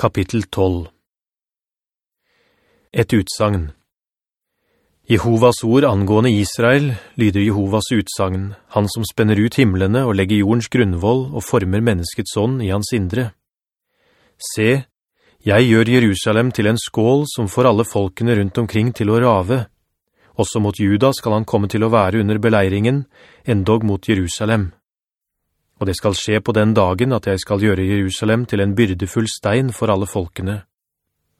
Kapittel 12 Et utsagn Jehovas ord angående Israel lyder Jehovas utsagn, han som spenner ut himmelene og legger jordens grunnvoll og former menneskets ånd i hans indre. Se, jeg gjør Jerusalem til en skål som får alle folkene rundt omkring til å rave. Også mot Juda skal han komme til å være under beleiringen, endog mot Jerusalem. Og det skal skje på den dagen at jeg skal gjøre Jerusalem til en byrdefull stein for alle folkene.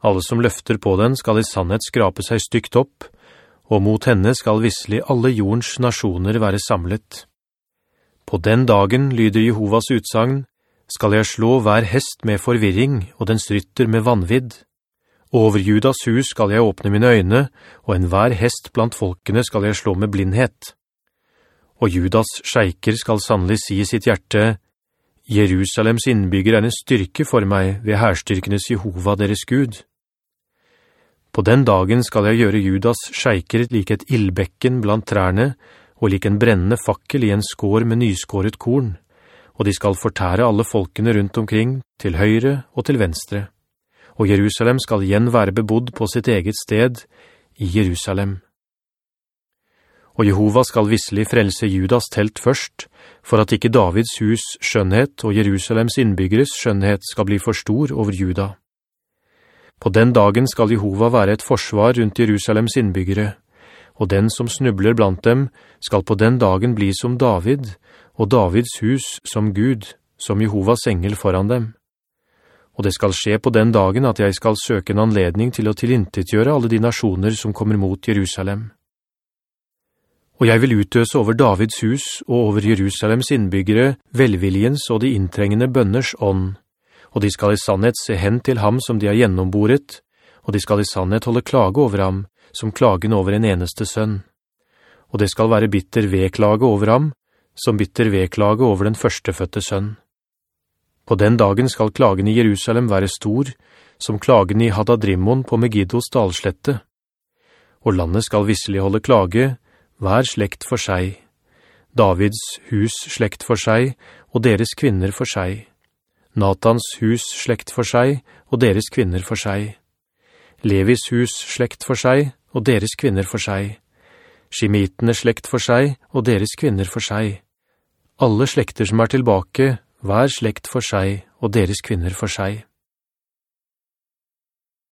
Alle som løfter på den skal i sannhet skrape seg stygt opp, og mot henne skal visselig alle jordens nasjoner være samlet. På den dagen, lyder Jehovas utsagn, skal jeg slå hver hest med forvirring, og den strytter med vanvidd. Over Judas hus skal jeg åpne mine øyne, og en hver hest blant folkene skal jeg slå med blindhet.» Og Judas skjeiker skal sannelig si i sitt hjerte, Jerusalems innbygger er en styrke for meg ved herstyrkenes Jehova deres Gud. På den dagen skal jeg gjøre Judas skjeiker like et ildbekken blant trærne, og like en brennende fakkel i en skår med nyskåret korn, og de skal fortære alle folkene rundt omkring, til høyre og til venstre. Og Jerusalem skal igjen være bebodd på sitt eget sted, i Jerusalem og Jehova skal visselig frelse Judas telt først, for at ikke Davids hus skjønnhet og Jerusalems innbyggeres skjønnhet skal bli for stor over Juda. På den dagen skal Jehova være et forsvar rundt Jerusalems innbyggere, og den som snubler blant dem skal på den dagen bli som David, og Davids hus som Gud, som Jehovas engel foran dem. Og det skal skje på den dagen at jeg skal søke en anledning til å tilintetgjøre alle de nasjoner som kommer mot Jerusalem. Og jeg vil utøse over Davids hus og over Jerusalems innbyggere velviljens og de inntrengende bønners ånd, og de skal i sannhet se hen til ham som de har gjennomboret, og de skal i sannhet holde klage over ham, som klagen over en eneste sønn. Og det skal være bitter vedklage over ham, som bitter vedklage over den førsteføtte sønn. På den dagen skal klagen i Jerusalem være stor, som klagen i Hadadrimmon på Megiddos dalslette. Og landet skal visselig holde klage, hver slekt for seg, Davids hus slekt for seg, og deres kvinner for seg, Natans hus slekt for seg, og deres kvinner for seg, Levis hus slekt for seg, og deres kvinner for seg, Shemitene slekt for seg, og deres kvinner for seg, alle slekter som er tilbake, hver slekt for seg, og deres kvinner for seg.